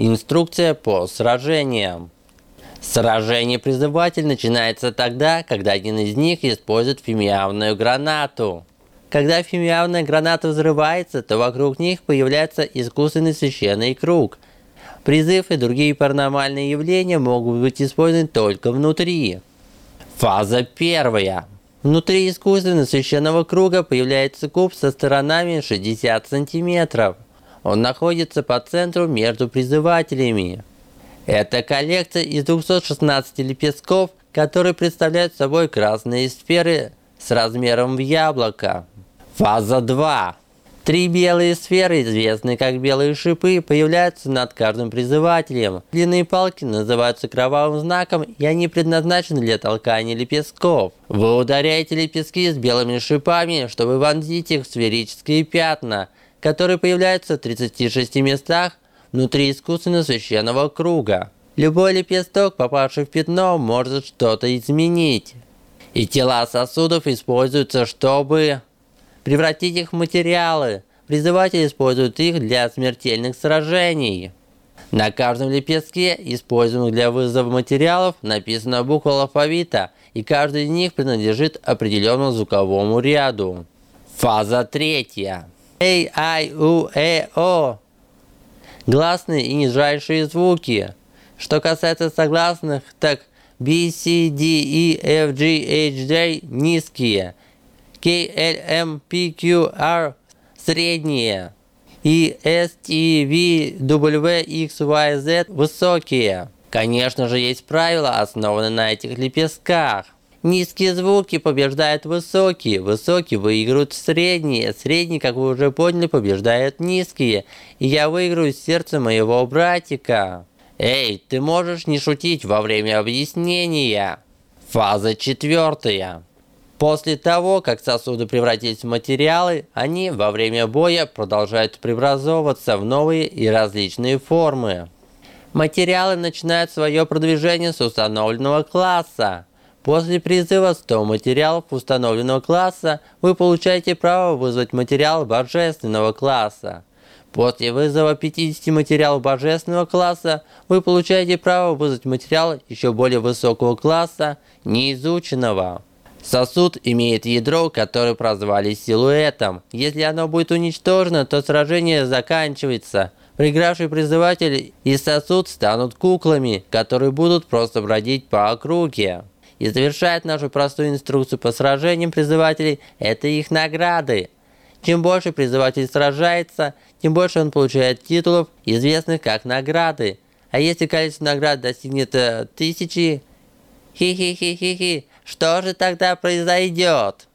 Инструкция по сражениям. Сражение призыватель начинается тогда, когда один из них использует фимиавную гранату. Когда фимиавная граната взрывается, то вокруг них появляется искусственный священный круг. Призыв и другие паранормальные явления могут быть использованы только внутри. Фаза первая. Внутри искусственного священного круга появляется куб со сторонами 60 сантиметров. Он находится по центру между призывателями. Это коллекция из 216 лепестков, которые представляют собой красные сферы с размером в яблоко. Фаза 2. Три белые сферы, известные как белые шипы, появляются над каждым призывателем. Длинные палки называются кровавым знаком, и они предназначены для толкания лепестков. Вы ударяете лепестки с белыми шипами, чтобы вонзить их в сферические пятна, которые появляются в 36 местах внутри искусственно священного круга. Любой лепесток, попавший в пятно, может что-то изменить. И тела сосудов используются, чтобы превратить их в материалы. Призыватели используют их для смертельных сражений. На каждом лепестке, используемых для вызова материалов, написана буква алфавита, и каждый из них принадлежит определенному звуковому ряду. Фаза третья. A, I, U, E, O. Гласные и нижайшие звуки. Что касается согласных, так B, C, D, E, F, G, H, J низкие – K, L, M, P, Q, R средние и S, T, V, W, X, Y, Z высокие. Конечно же, есть правила, основанные на этих лепестках. Низкие звуки побеждают высокие, высокие выигрывают средние, средние, как вы уже поняли, побеждают низкие. И я выиграю сердце моего братика. Эй, ты можешь не шутить во время объяснения. Фаза четвертая. После того, как сосуды превратились в материалы, они во время боя продолжают преобразовываться в новые и различные формы. Материалы начинают свое продвижение с установленного класса. После призыва 100 материалов установленного класса вы получаете право вызвать материал божественного класса. После вызова 50 материалов божественного класса вы получаете право вызвать материал еще более высокого класса, неизученного. Сосуд имеет ядро, которое прозвали силуэтом. Если оно будет уничтожено, то сражение заканчивается. Проигравший призыватель и сосуд станут куклами, которые будут просто бродить по округе. И завершает нашу простую инструкцию по сражениям призывателей – это их награды. Чем больше призыватель сражается, тем больше он получает титулов, известных как награды. А если количество наград достигнет э, тысячи, хи-хи-хи-хи-хи, что же тогда произойдет?